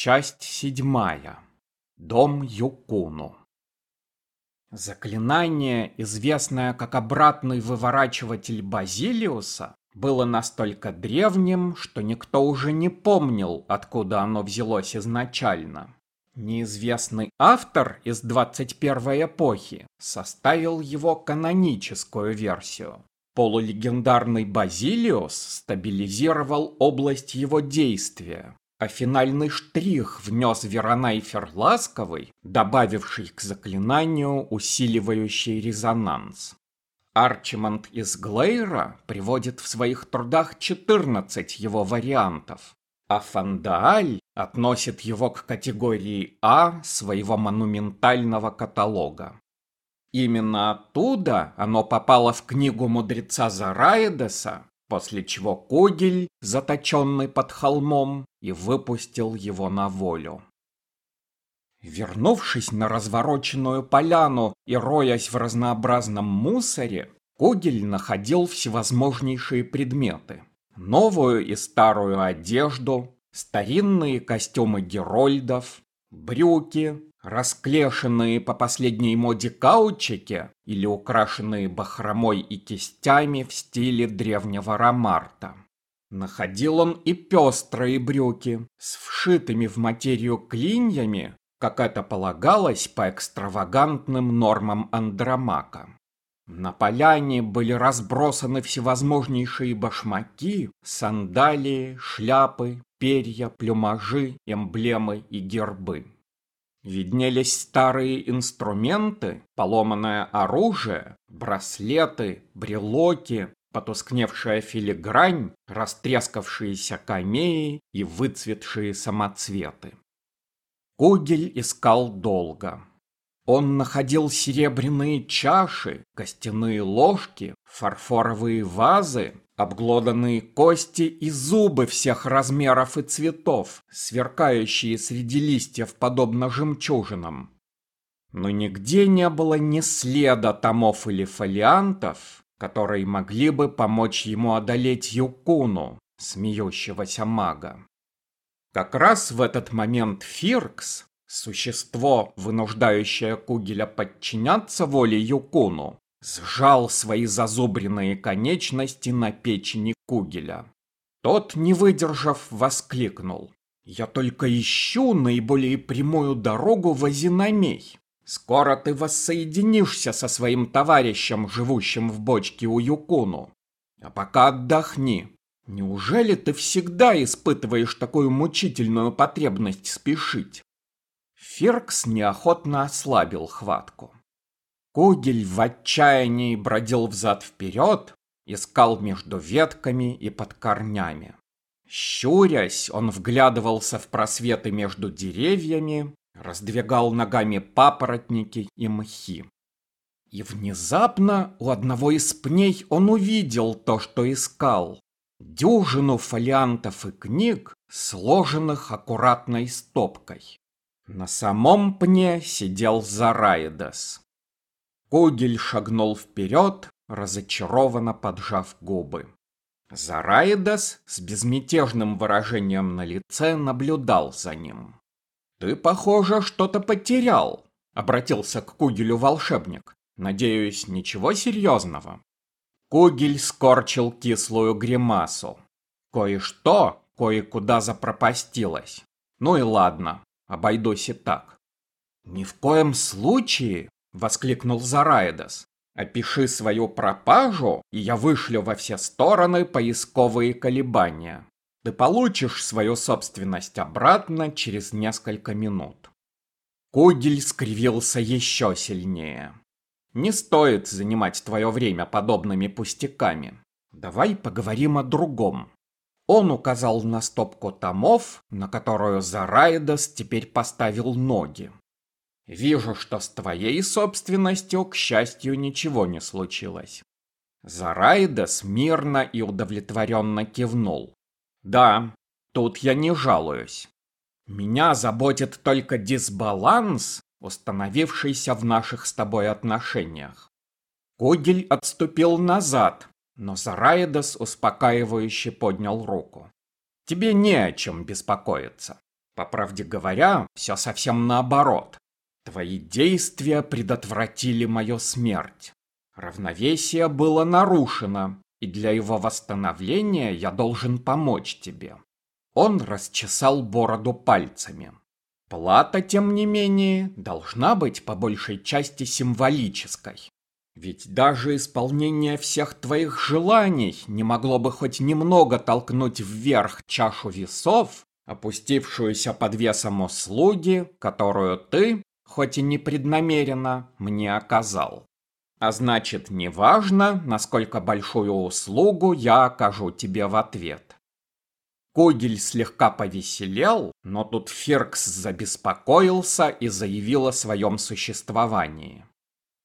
Часть седьмая. Дом Юкуну. Заклинание, известное как обратный выворачиватель Базилиуса, было настолько древним, что никто уже не помнил, откуда оно взялось изначально. Неизвестный автор из 21 эпохи составил его каноническую версию. Полулегендарный Базилиус стабилизировал область его действия, а финальный штрих внес Веронайфер Ласковый, добавивший к заклинанию усиливающий резонанс. Арчимонд из Глейра приводит в своих трудах 14 его вариантов, а Фандааль относит его к категории А своего монументального каталога. Именно оттуда оно попало в книгу мудреца Зараидеса, после чего Когель, заточенный под холмом, и выпустил его на волю. Вернувшись на развороченную поляну и роясь в разнообразном мусоре, Когель находил всевозможнейшие предметы. Новую и старую одежду, старинные костюмы герольдов, брюки, расклешенные по последней моде каучики или украшенные бахромой и кистями в стиле древнего ромарта. Находил он и пестрые брюки с вшитыми в материю клиньями, как это полагалось по экстравагантным нормам Андромака. На поляне были разбросаны всевозможнейшие башмаки, сандалии, шляпы, перья, плюмажи, эмблемы и гербы. Виднелись старые инструменты, поломанное оружие, браслеты, брелоки, потускневшая филигрань, растрескавшиеся камеи и выцветшие самоцветы. Кугель искал долго. Он находил серебряные чаши, костяные ложки, фарфоровые вазы, обглоданные кости и зубы всех размеров и цветов, сверкающие среди листьев подобно жемчужинам. Но нигде не было ни следа томов или фолиантов, которые могли бы помочь ему одолеть Юкуну, смеющегося мага. Как раз в этот момент Фиркс, существо, вынуждающее Кугеля подчиняться воле Юкуну, сжал свои зазубренные конечности на печени Кугеля. Тот, не выдержав, воскликнул. «Я только ищу наиболее прямую дорогу в Азинамей. Скоро ты воссоединишься со своим товарищем, живущим в бочке у Юкуну. А пока отдохни. Неужели ты всегда испытываешь такую мучительную потребность спешить?» Фиркс неохотно ослабил хватку. Кугель в отчаянии бродил взад-вперед, искал между ветками и под корнями. Щурясь, он вглядывался в просветы между деревьями, раздвигал ногами папоротники и мхи. И внезапно у одного из пней он увидел то, что искал. Дюжину фолиантов и книг, сложенных аккуратной стопкой. На самом пне сидел Зараидас. Кугель шагнул вперед, разочарованно поджав губы. Зараидас с безмятежным выражением на лице наблюдал за ним. «Ты, похоже, что-то потерял», — обратился к Кугелю волшебник. «Надеюсь, ничего серьезного?» Кугель скорчил кислую гримасу. Кое-что кое-куда запропастилось. Ну и ладно, обойдусь и так. «Ни в коем случае — воскликнул Зараидас. «Опиши свою пропажу, и я вышлю во все стороны поисковые колебания. Ты получишь свою собственность обратно через несколько минут». Кугель скривился еще сильнее. «Не стоит занимать твое время подобными пустяками. Давай поговорим о другом». Он указал на стопку томов, на которую Зараидас теперь поставил ноги. Вижу, что с твоей собственностью, к счастью, ничего не случилось. Зарайдас мирно и удовлетворенно кивнул. Да, тут я не жалуюсь. Меня заботит только дисбаланс, установившийся в наших с тобой отношениях. Кугель отступил назад, но Зараидас успокаивающе поднял руку. Тебе не о чем беспокоиться. По правде говоря, все совсем наоборот. Твои действия предотвратили мою смерть. Равновесие было нарушено, и для его восстановления я должен помочь тебе. Он расчесал бороду пальцами. Плата, тем не менее, должна быть по большей части символической. Ведь даже исполнение всех твоих желаний не могло бы хоть немного толкнуть вверх чашу весов, опустившуюся под весом услуги, которую ты, хоть и непреднамеренно, мне оказал. А значит, неважно, насколько большую услугу я окажу тебе в ответ. Когель слегка повеселел, но тут Феркс забеспокоился и заявил о своем существовании.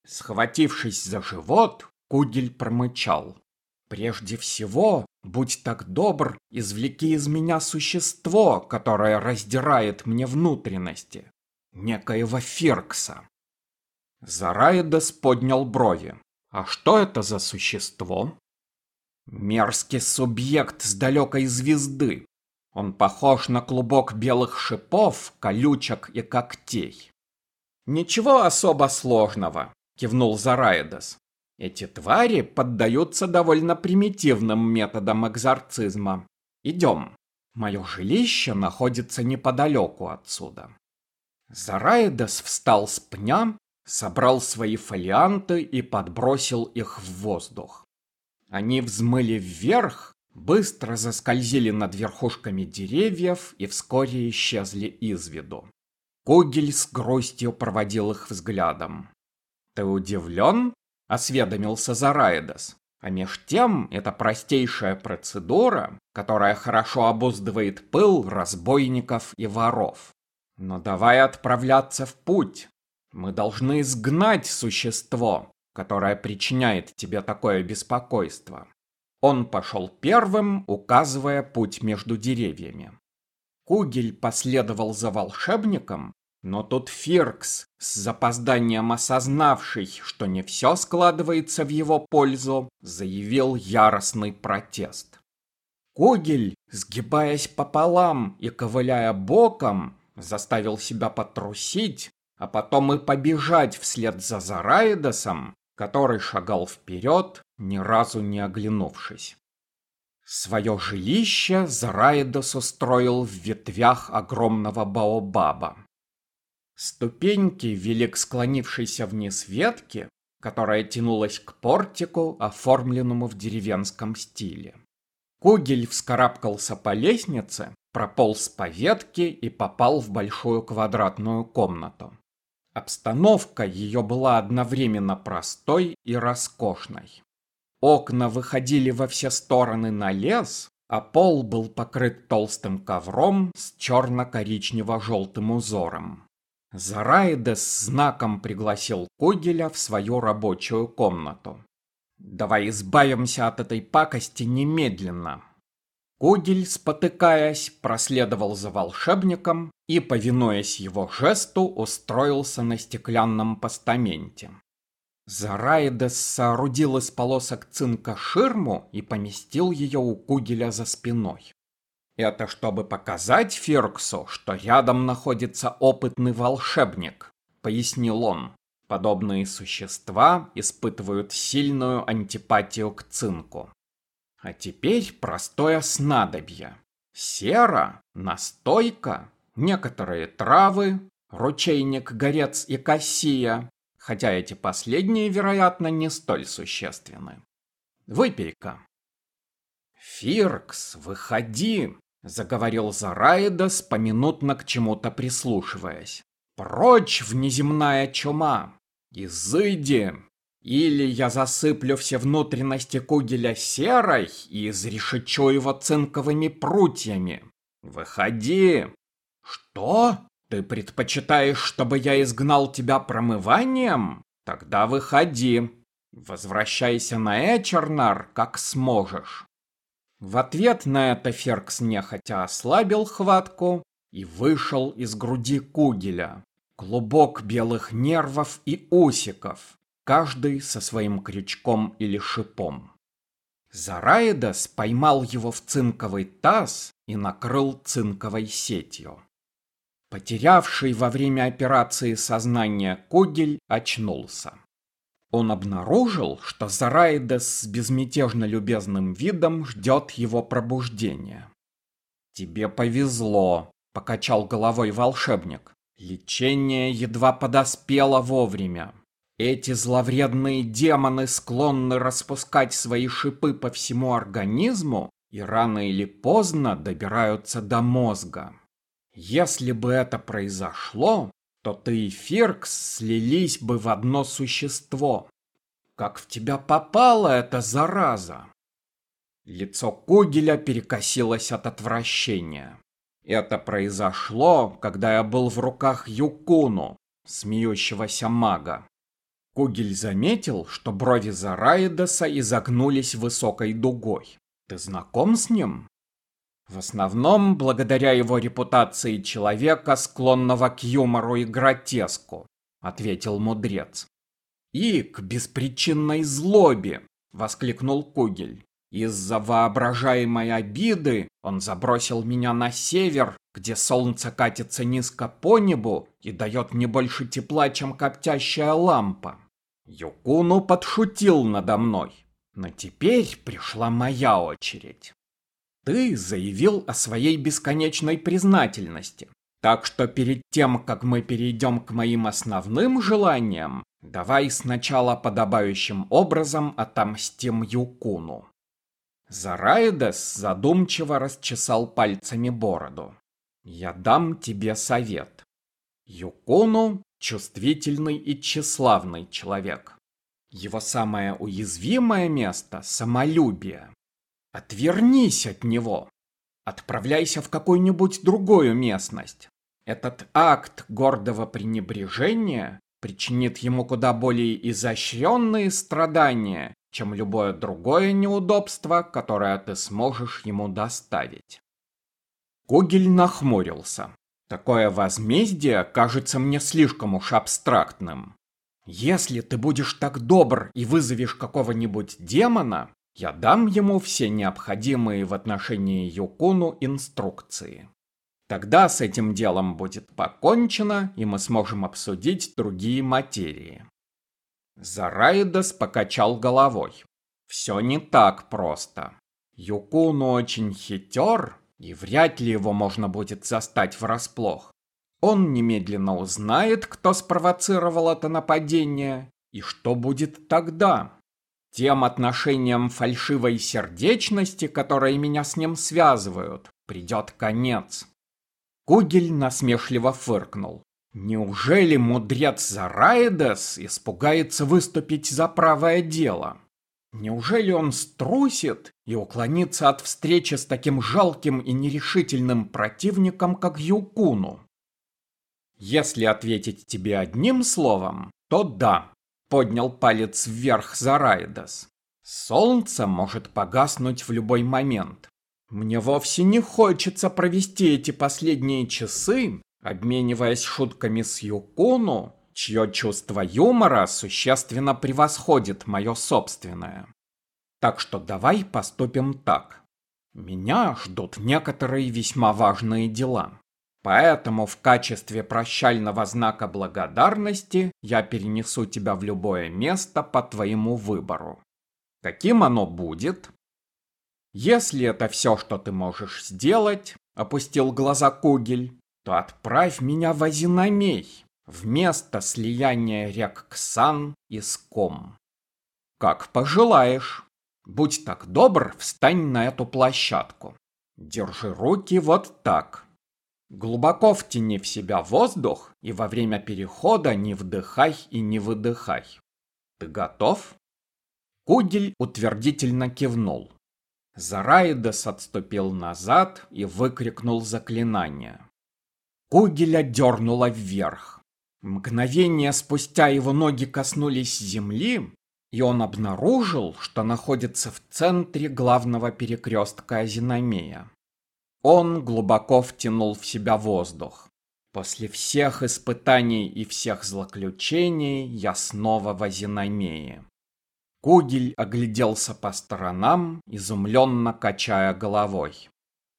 Схватившись за живот, Кугель промычал. «Прежде всего, будь так добр, извлеки из меня существо, которое раздирает мне внутренности, некоего Феркса». Зараидес поднял брови. «А что это за существо?» Мерзкий субъект с далекой звезды. Он похож на клубок белых шипов, колючек и когтей. Ничего особо сложного, кивнул Зараидас. Эти твари поддаются довольно примитивным методам экзорцизма. Идем. Мое жилище находится неподалеку отсюда. Зараидас встал с пня, собрал свои фолианты и подбросил их в воздух. Они взмыли вверх, быстро заскользили над верхушками деревьев и вскоре исчезли из виду. Кугель с грустью проводил их взглядом. «Ты удивлен?» — осведомился Зараидас. А меж тем, это простейшая процедура, которая хорошо обуздывает пыл разбойников и воров. Но давай отправляться в путь. Мы должны изгнать существо, которая причиняет тебе такое беспокойство. Он пошел первым, указывая путь между деревьями. Кугель последовал за волшебником, но тут Фиркс, с запозданием осознавший, что не все складывается в его пользу, заявил яростный протест. Кугель, сгибаясь пополам и ковыляя боком, заставил себя потрусить, а потом и побежать вслед за Зараидосом, который шагал вперед, ни разу не оглянувшись. Свое жилище Зараидос устроил в ветвях огромного баобаба. Ступеньки вели к склонившейся вниз ветке, которая тянулась к портику, оформленному в деревенском стиле. Кугель вскарабкался по лестнице, прополз по ветке и попал в большую квадратную комнату. Обстановка ее была одновременно простой и роскошной. Окна выходили во все стороны на лес, а пол был покрыт толстым ковром с черно-коричнево-желтым узором. Зараидес знаком пригласил Когеля в свою рабочую комнату. «Давай избавимся от этой пакости немедленно», Кугель, спотыкаясь, проследовал за волшебником и, повинуясь его жесту, устроился на стеклянном постаменте. Зараидес соорудил из полосок цинка ширму и поместил ее у Кугеля за спиной. Это чтобы показать Фирксу, что рядом находится опытный волшебник, пояснил он. Подобные существа испытывают сильную антипатию к цинку. А теперь простое снадобье. Сера, настойка, некоторые травы, ручейник, горец и кассия, хотя эти последние, вероятно, не столь существенны. Выпей-ка. «Фиркс, выходи!» — заговорил Зараидас, поминутно к чему-то прислушиваясь. «Прочь, внеземная чума! Изыди! Или я засыплю все внутренности кугеля серой и изрешечу его цинковыми прутьями. Выходи. Что? Ты предпочитаешь, чтобы я изгнал тебя промыванием? Тогда выходи. Возвращайся на Эчернар, как сможешь. В ответ на это Феркс нехотя ослабил хватку и вышел из груди кугеля. Клубок белых нервов и усиков, каждый со своим крючком или шипом. Зараидас поймал его в цинковый таз и накрыл цинковой сетью. Потерявший во время операции сознание Кугель очнулся. Он обнаружил, что Зараидес с безмятежно любезным видом ждет его пробуждения. «Тебе повезло», — покачал головой волшебник. «Лечение едва подоспело вовремя. Эти зловредные демоны склонны распускать свои шипы по всему организму и рано или поздно добираются до мозга. Если бы это произошло, то ты и Фиркс слились бы в одно существо. Как в тебя попала эта зараза? Лицо Кугеля перекосилось от отвращения. Это произошло, когда я был в руках Юкуну, смеющегося мага. Кугель заметил, что брови Зараидеса изогнулись высокой дугой. Ты знаком с ним? В основном благодаря его репутации человека, склонного к юмору и гротеску, ответил мудрец. И к беспричинной злобе, воскликнул Кугель. Из-за воображаемой обиды он забросил меня на север, где солнце катится низко по небу и дает мне больше тепла, чем коптящая лампа. Юкуну подшутил надо мной, но теперь пришла моя очередь. Ты заявил о своей бесконечной признательности, так что перед тем, как мы перейдем к моим основным желаниям, давай сначала подобающим образом отомстим Юкуну. Зараидес задумчиво расчесал пальцами бороду. Я дам тебе совет. Юкуну чувствительный и тщеславный человек. Его самое уязвимое место – самолюбие. Отвернись от него. Отправляйся в какую-нибудь другую местность. Этот акт гордого пренебрежения причинит ему куда более изощренные страдания, чем любое другое неудобство, которое ты сможешь ему доставить. Кугель нахмурился. Такое возмездие кажется мне слишком уж абстрактным. Если ты будешь так добр и вызовешь какого-нибудь демона, я дам ему все необходимые в отношении Юкуну инструкции. Тогда с этим делом будет покончено, и мы сможем обсудить другие материи. Зараидас покачал головой. Все не так просто. Юкуну очень хитер, и вряд ли его можно будет застать врасплох. Он немедленно узнает, кто спровоцировал это нападение, и что будет тогда. Тем отношениям фальшивой сердечности, которые меня с ним связывают, придет конец. Кугель насмешливо фыркнул. Неужели мудрец Зараидес испугается выступить за правое дело? Неужели он струсит и уклонится от встречи с таким жалким и нерешительным противником, как Юкуну? Если ответить тебе одним словом, то да, поднял палец вверх Зарайдас. Солнце может погаснуть в любой момент. Мне вовсе не хочется провести эти последние часы, обмениваясь шутками с Юкуну, чье чувство юмора существенно превосходит мое собственное. Так что давай поступим так. Меня ждут некоторые весьма важные дела. Поэтому в качестве прощального знака благодарности я перенесу тебя в любое место по твоему выбору. Каким оно будет? Если это все, что ты можешь сделать, опустил глаза Кугель, то отправь меня в Азинамей, вместо слияния рек Ксан и Ском. Как пожелаешь. Будь так добр, встань на эту площадку. Держи руки вот так. Глубоко втяни в себя воздух и во время перехода не вдыхай и не выдыхай. Ты готов? Кугель утвердительно кивнул. Зараидес отступил назад и выкрикнул заклинание. Кугеля дернуло вверх. Мгновение спустя его ноги коснулись земли, и он обнаружил, что находится в центре главного перекрестка Азиномея. Он глубоко втянул в себя воздух. После всех испытаний и всех злоключений я снова в Азиномее. Кугель огляделся по сторонам, изумленно качая головой.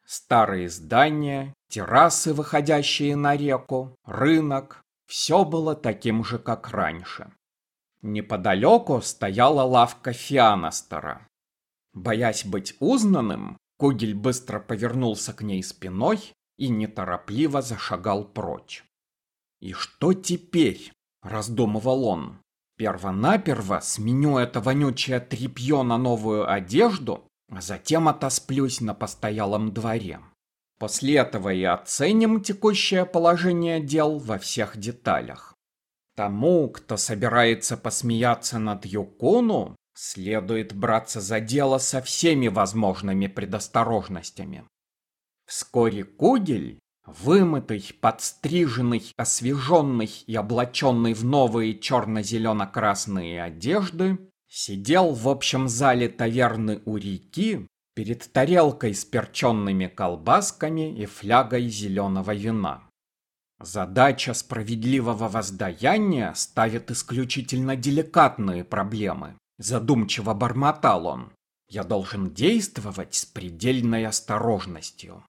Старые здания, террасы, выходящие на реку, рынок – все было таким же, как раньше. Неподалеку стояла лавка Фианастера. Боясь быть узнанным, Кугель быстро повернулся к ней спиной и неторопливо зашагал прочь. «И что теперь?» – раздумывал он. «Первонаперво сменю это вонючее тряпье на новую одежду, а затем отосплюсь на постоялом дворе. После этого и оценим текущее положение дел во всех деталях. Тому, кто собирается посмеяться над Юкону, следует браться за дело со всеми возможными предосторожностями. Вскоре Кугель, вымытый, подстриженный, освеженный и облаченный в новые черно-зелено-красные одежды, Сидел в общем зале таверны у реки перед тарелкой с перченными колбасками и флягой зеленого вина. Задача справедливого воздаяния ставит исключительно деликатные проблемы. Задумчиво бормотал он. Я должен действовать с предельной осторожностью.